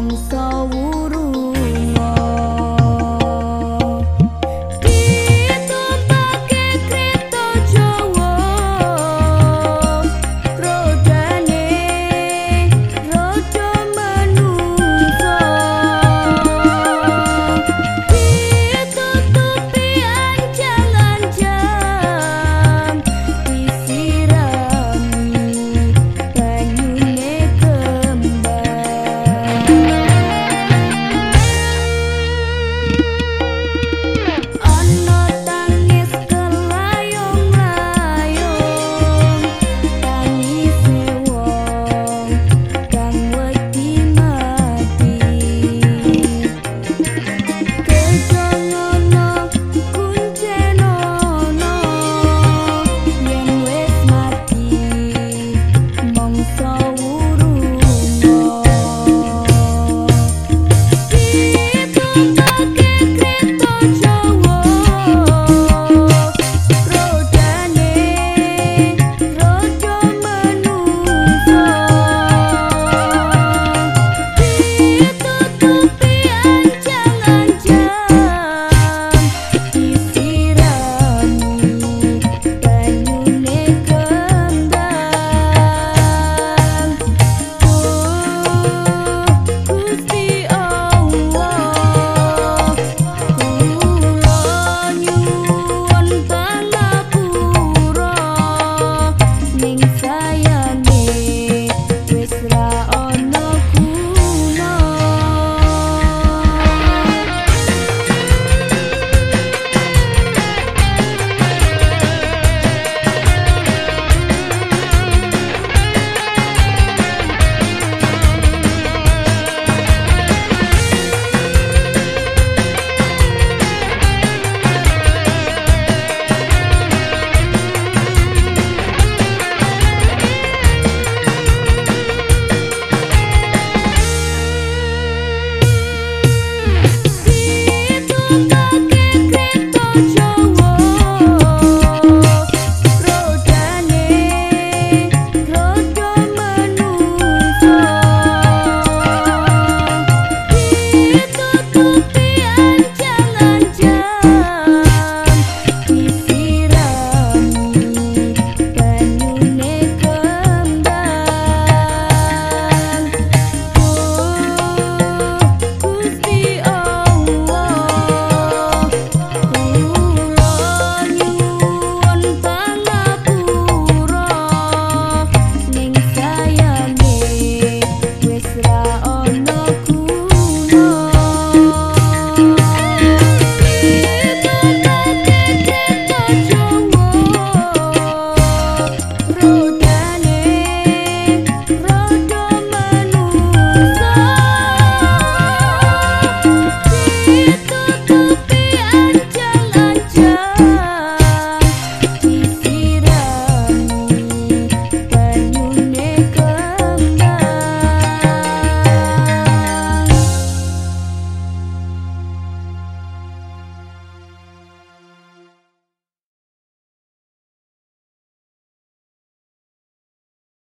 无所悟。